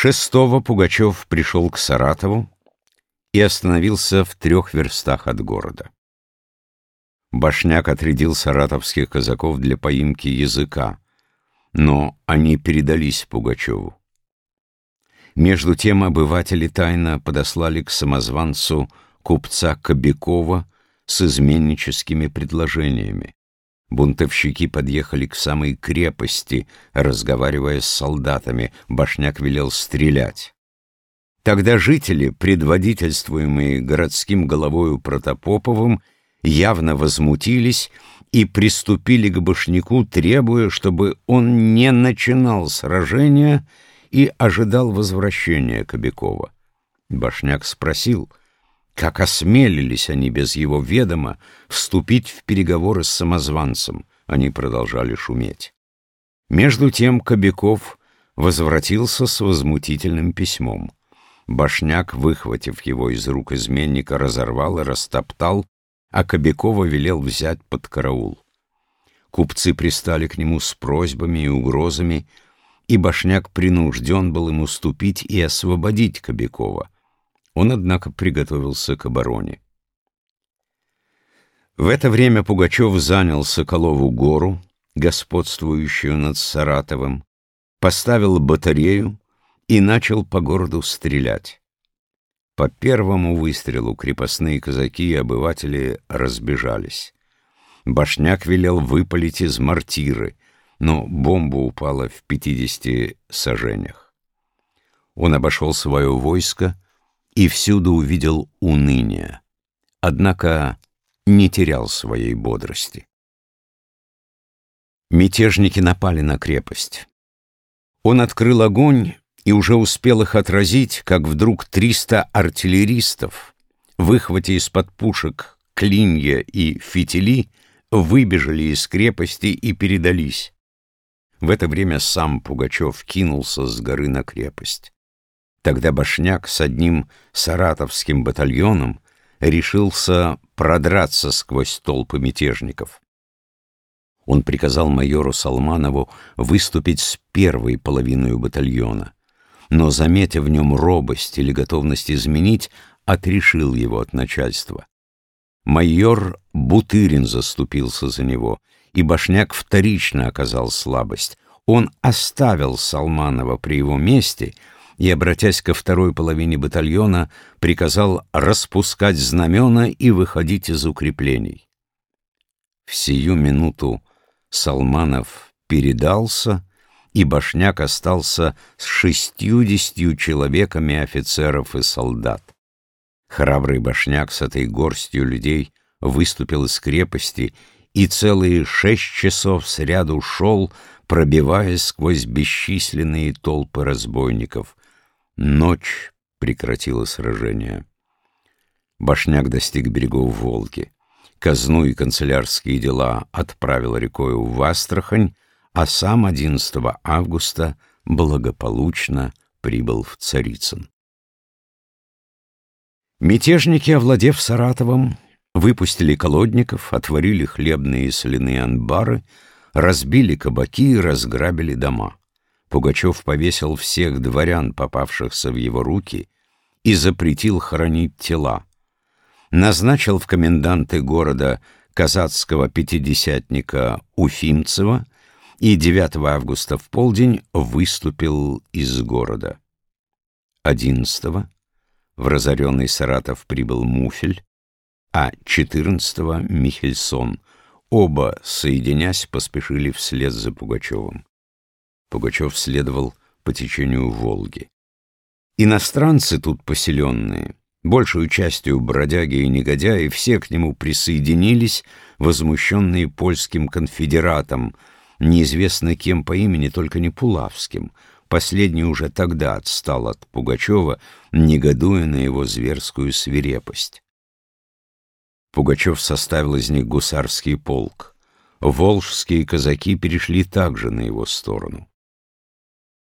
Шестого Пугачев пришел к Саратову и остановился в трех верстах от города. Башняк отрядил саратовских казаков для поимки языка, но они передались Пугачеву. Между тем обыватели тайно подослали к самозванцу купца Кобякова с изменническими предложениями. Бунтовщики подъехали к самой крепости, разговаривая с солдатами. Башняк велел стрелять. Тогда жители, предводительствуемые городским головою Протопоповым, явно возмутились и приступили к Башняку, требуя, чтобы он не начинал сражения и ожидал возвращения Кобякова. Башняк спросил, как осмелились они без его ведома вступить в переговоры с самозванцем. Они продолжали шуметь. Между тем Кобяков возвратился с возмутительным письмом. Башняк, выхватив его из рук изменника, разорвал и растоптал, а Кобякова велел взять под караул. Купцы пристали к нему с просьбами и угрозами, и Башняк принужден был ему уступить и освободить Кобякова — он, однако, приготовился к обороне. В это время Пугачев занял Соколову гору, господствующую над Саратовым, поставил батарею и начал по городу стрелять. По первому выстрелу крепостные казаки и обыватели разбежались. Башняк велел выпалить из мортиры, но бомба упала в пятидесяти сажениях. Он обошел свое войско, и всюду увидел уныние, однако не терял своей бодрости. Мятежники напали на крепость. Он открыл огонь и уже успел их отразить, как вдруг триста артиллеристов, выхватя из-под пушек клинья и фитили, выбежали из крепости и передались. В это время сам Пугачев кинулся с горы на крепость. Тогда Башняк с одним саратовским батальоном решился продраться сквозь толпы мятежников. Он приказал майору Салманову выступить с первой половиной батальона, но, заметив в нем робость или готовность изменить, отрешил его от начальства. Майор Бутырин заступился за него, и Башняк вторично оказал слабость. Он оставил Салманова при его месте — и, обратясь ко второй половине батальона, приказал распускать знамена и выходить из укреплений. В сию минуту Салманов передался, и Башняк остался с шестьюдесятью человеками офицеров и солдат. Храбрый Башняк с этой горстью людей выступил из крепости и целые шесть часов сряду шел, пробиваясь сквозь бесчисленные толпы разбойников. Ночь прекратила сражение. Башняк достиг берегов Волги. Казну и канцелярские дела отправил рекою в Астрахань, а сам 11 августа благополучно прибыл в Царицын. Мятежники, овладев Саратовым, выпустили колодников, отворили хлебные и соляные анбары, разбили кабаки и разграбили дома. Пугачев повесил всех дворян, попавшихся в его руки, и запретил хоронить тела. Назначил в коменданты города казацкого пятидесятника Уфимцева и 9 августа в полдень выступил из города. 11 в разоренный Саратов прибыл Муфель, а 14 Михельсон. Оба, соединясь, поспешили вслед за Пугачевым. Пугачев следовал по течению Волги. Иностранцы тут поселенные, большую частью бродяги и негодяи, все к нему присоединились, возмущенные польским конфедератом, неизвестно кем по имени, только не Пулавским. Последний уже тогда отстал от Пугачева, негодуя на его зверскую свирепость. Пугачев составил из них гусарский полк. Волжские казаки перешли также на его сторону.